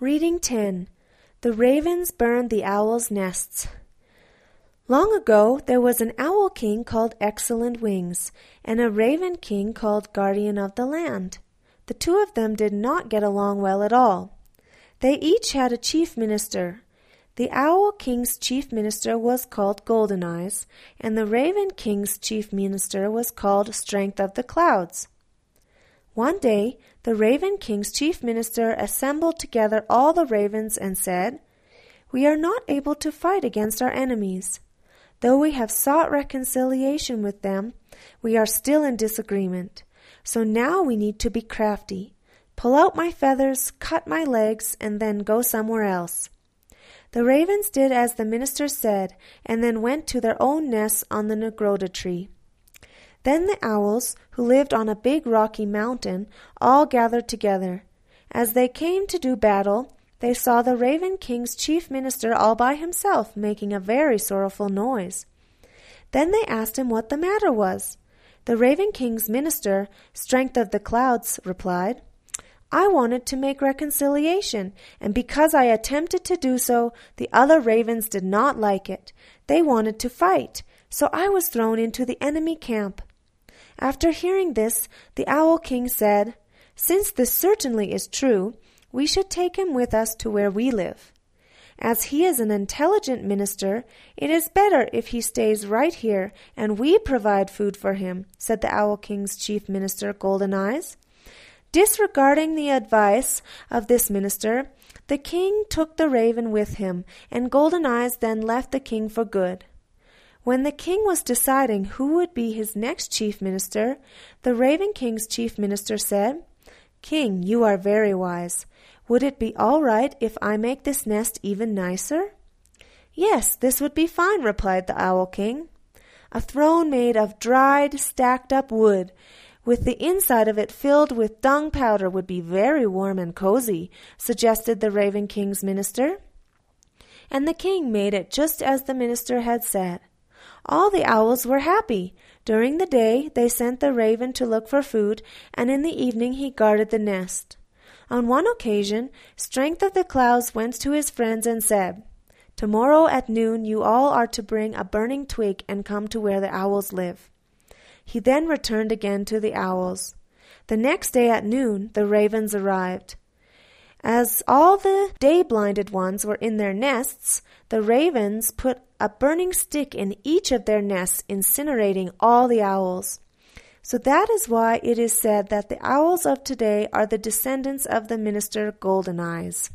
Reading 10 The Ravens Burned the Owls' Nests. Long ago, there was an owl king called Excellent Wings, and a raven king called Guardian of the Land. The two of them did not get along well at all. They each had a chief minister. The owl king's chief minister was called Golden Eyes, and the raven king's chief minister was called Strength of the Clouds. One day, the Raven King's chief minister assembled together all the ravens and said, We are not able to fight against our enemies. Though we have sought reconciliation with them, we are still in disagreement. So now we need to be crafty. Pull out my feathers, cut my legs, and then go somewhere else. The ravens did as the minister said, and then went to their own nests on the Nyagrodha tree. Then the owls, who lived on a big rocky mountain, all gathered together. As they came to do battle, they saw the Raven King's chief minister all by himself, making a very sorrowful noise. Then they asked him what the matter was. The Raven King's minister, Strength of the Clouds, replied, I wanted to make reconciliation, and because I attempted to do so, the other ravens did not like it. They wanted to fight, so I was thrown into the enemy camp. After hearing this, the Owl King said, Since this certainly is true, we should take him with us to where we live. As he is an intelligent minister, it is better if he stays right here and we provide food for him, said the Owl King's chief minister, Golden Eyes. Disregarding the advice of this minister, the king took the raven with him, and Golden Eyes then left the king for good. When the king was deciding who would be his next chief minister, the Raven King's chief minister said, King, you are very wise. Would it be all right if I make this nest even nicer? Yes, this would be fine, replied the Owl King. A throne made of dried, stacked up wood, with the inside of it filled with dung powder, would be very warm and cozy, suggested the Raven King's minister. And the king made it just as the minister had said. All the owls were happy. During the day they sent the raven to look for food, and in the evening he guarded the nest. On one occasion, Strength of the Clouds went to his friends and said, Tomorrow at noon you all are to bring a burning twig and come to where the owls live. He then returned again to the owls. The next day at noon the ravens arrived. As all the day blinded ones were in their nests, the ravens put a burning stick in each of their nests, incinerating all the owls. So that is why it is said that the owls of today are the descendants of the minister Golden Eyes.